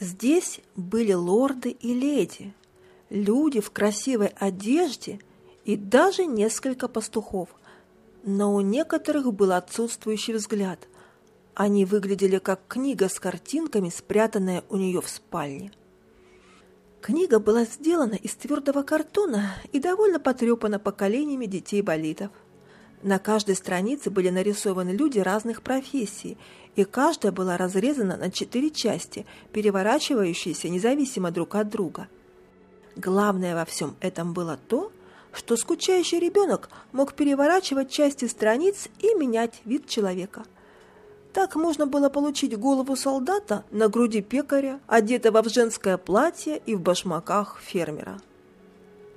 Здесь были лорды и леди, люди в красивой одежде и даже несколько пастухов, но у некоторых был отсутствующий взгляд. Они выглядели как книга с картинками, спрятанная у нее в спальне. Книга была сделана из твердого картона и довольно потрепана поколениями детей-болитов. На каждой странице были нарисованы люди разных профессий, и каждая была разрезана на четыре части, переворачивающиеся независимо друг от друга. Главное во всем этом было то, что скучающий ребенок мог переворачивать части страниц и менять вид человека. Так можно было получить голову солдата на груди пекаря, одетого в женское платье и в башмаках фермера.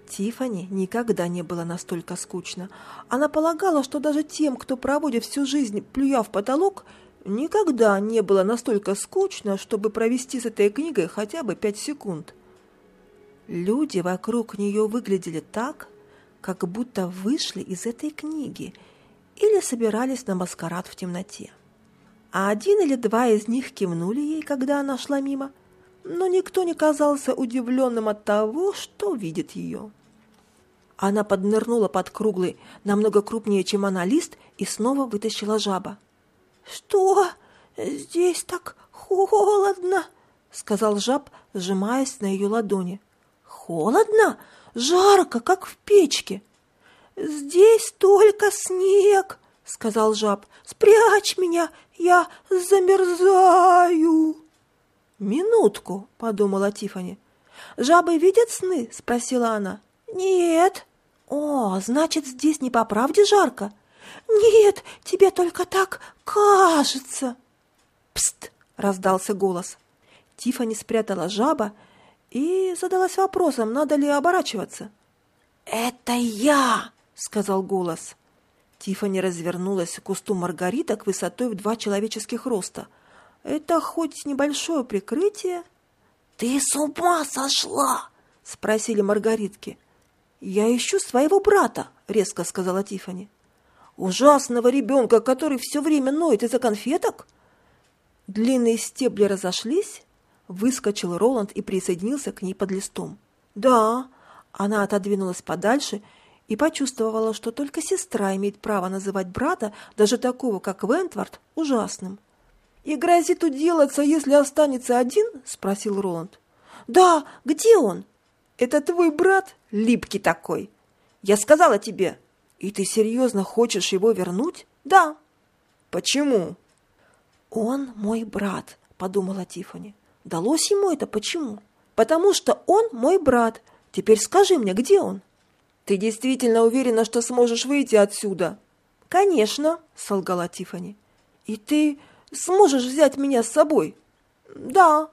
Тифани никогда не было настолько скучно. Она полагала, что даже тем, кто проводит всю жизнь, плюя в потолок, никогда не было настолько скучно, чтобы провести с этой книгой хотя бы пять секунд. Люди вокруг нее выглядели так, как будто вышли из этой книги или собирались на маскарад в темноте. А один или два из них кивнули ей, когда она шла мимо, но никто не казался удивленным от того, что видит ее. Она поднырнула под круглый, намного крупнее, чем она, лист и снова вытащила жаба. «Что? Здесь так холодно!» — сказал жаб, сжимаясь на ее ладони. «Холодно? Жарко, как в печке!» «Здесь только снег!» — сказал жаб. «Спрячь меня, я замерзаю!» «Минутку!» — подумала Тифани. «Жабы видят сны?» — спросила она. «Нет». «О, значит, здесь не по правде жарко?» «Нет, тебе только так кажется!» «Пст!» — раздался голос. Тифани спрятала жаба и задалась вопросом, надо ли оборачиваться. «Это я!» — сказал голос. Тифани развернулась к кусту маргариток высотой в два человеческих роста. Это хоть небольшое прикрытие? «Ты с ума сошла?» — спросили маргаритки. «Я ищу своего брата», — резко сказала Тифани. Ужасного ребенка, который все время ноет из-за конфеток? Длинные стебли разошлись, выскочил Роланд и присоединился к ней под листом. Да, она отодвинулась подальше и почувствовала, что только сестра имеет право называть брата, даже такого, как Вентвард, ужасным. «И грозит уделаться, если останется один?» — спросил Роланд. «Да, где он?» «Это твой брат, липкий такой. Я сказала тебе, «И ты серьезно хочешь его вернуть?» «Да». «Почему?» «Он мой брат», — подумала Тифани. «Далось ему это почему?» «Потому что он мой брат. Теперь скажи мне, где он?» «Ты действительно уверена, что сможешь выйти отсюда?» «Конечно», — солгала Тифани. «И ты сможешь взять меня с собой?» «Да».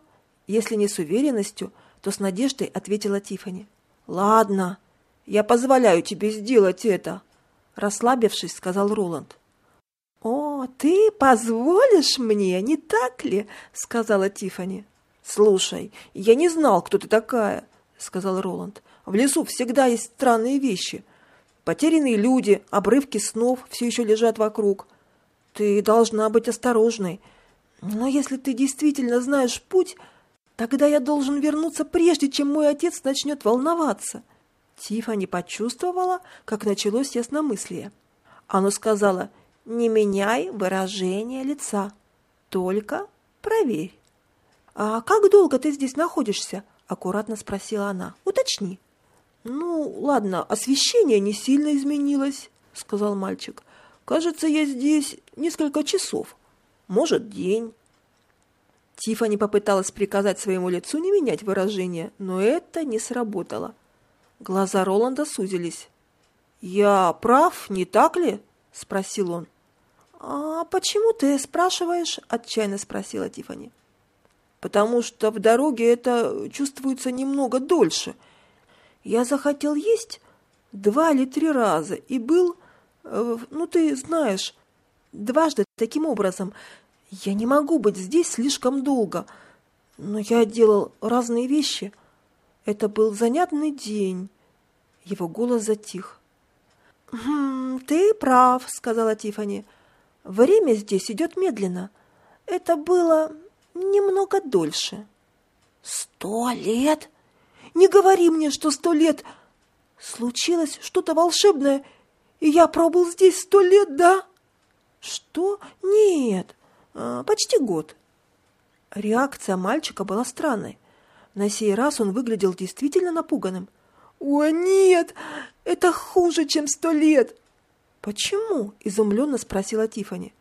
Если не с уверенностью, то с надеждой ответила Тифани. «Ладно, я позволяю тебе сделать это», расслабившись, сказал Роланд. «О, ты позволишь мне, не так ли?» — сказала Тифани. «Слушай, я не знал, кто ты такая», — сказал Роланд. «В лесу всегда есть странные вещи. Потерянные люди, обрывки снов все еще лежат вокруг. Ты должна быть осторожной. Но если ты действительно знаешь путь, тогда я должен вернуться прежде, чем мой отец начнет волноваться». Тифани почувствовала, как началось ясномыслие. Оно сказала «Не меняй выражение лица, только проверь». «А как долго ты здесь находишься?» – аккуратно спросила она. «Уточни». «Ну, ладно, освещение не сильно изменилось», – сказал мальчик. «Кажется, я здесь несколько часов, может, день». Тифани попыталась приказать своему лицу не менять выражение, но это не сработало. Глаза Роланда сузились. «Я прав, не так ли?» – спросил он. «А почему ты спрашиваешь?» – отчаянно спросила Тифани. «Потому что в дороге это чувствуется немного дольше. Я захотел есть два или три раза и был, ну ты знаешь, дважды таким образом. Я не могу быть здесь слишком долго, но я делал разные вещи. Это был занятный день. Его голос затих. «Хм, ты прав», — сказала Тифани. «Время здесь идет медленно. Это было немного дольше». Сто лет? Не говори мне, что сто лет. Случилось что-то волшебное, и я пробыл здесь сто лет, да? Что? Нет, а, почти год. Реакция мальчика была странной. На сей раз он выглядел действительно напуганным. «О, нет! Это хуже, чем сто лет!» «Почему?» – изумленно спросила Тифани.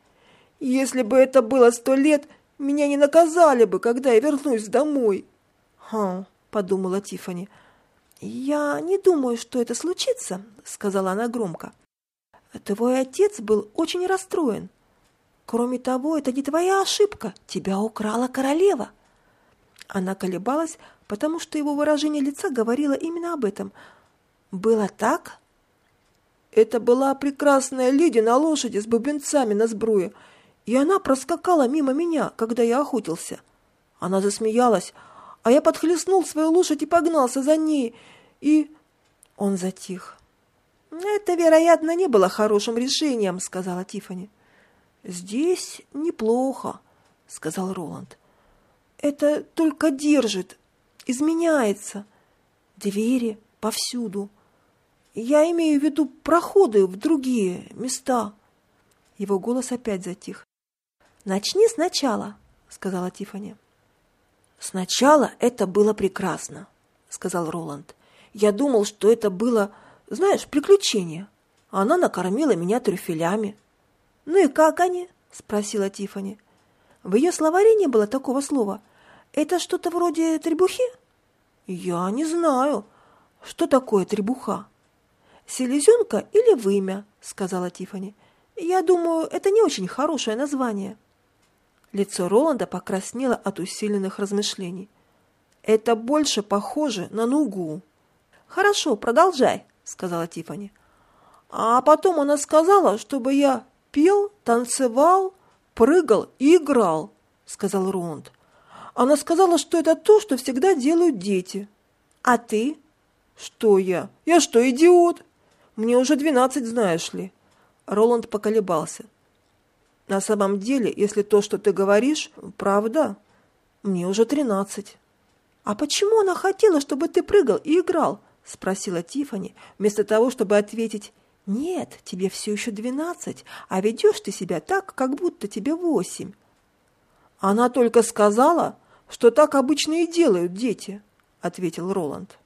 «Если бы это было сто лет, меня не наказали бы, когда я вернусь домой». «Хм», – подумала Тифани. «Я не думаю, что это случится», – сказала она громко. «Твой отец был очень расстроен. Кроме того, это не твоя ошибка. Тебя украла королева». Она колебалась, потому что его выражение лица говорило именно об этом. «Было так?» Это была прекрасная леди на лошади с бубенцами на сбруе, и она проскакала мимо меня, когда я охотился. Она засмеялась, а я подхлестнул свою лошадь и погнался за ней, и... Он затих. «Это, вероятно, не было хорошим решением», — сказала Тифани. «Здесь неплохо», — сказал Роланд. «Это только держит, изменяется. Двери повсюду. Я имею в виду проходы в другие места». Его голос опять затих. «Начни сначала», — сказала Тифани. «Сначала это было прекрасно», — сказал Роланд. «Я думал, что это было, знаешь, приключение. Она накормила меня трюфелями». «Ну и как они?» — спросила Тифани. В ее словаре не было такого слова. «Это что-то вроде требухи?» «Я не знаю. Что такое требуха?» «Селезенка или вымя?» — сказала Тифани. «Я думаю, это не очень хорошее название». Лицо Роланда покраснело от усиленных размышлений. «Это больше похоже на нугу». «Хорошо, продолжай», — сказала Тифани. «А потом она сказала, чтобы я пел, танцевал, прыгал и играл», — сказал Роланд. «Она сказала, что это то, что всегда делают дети». «А ты?» «Что я? Я что, идиот? Мне уже двенадцать, знаешь ли». Роланд поколебался. На самом деле, если то, что ты говоришь, правда, мне уже тринадцать. А почему она хотела, чтобы ты прыгал и играл? Спросила Тифани, вместо того, чтобы ответить: "Нет, тебе все еще двенадцать, а ведешь ты себя так, как будто тебе восемь". Она только сказала, что так обычно и делают дети, ответил Роланд.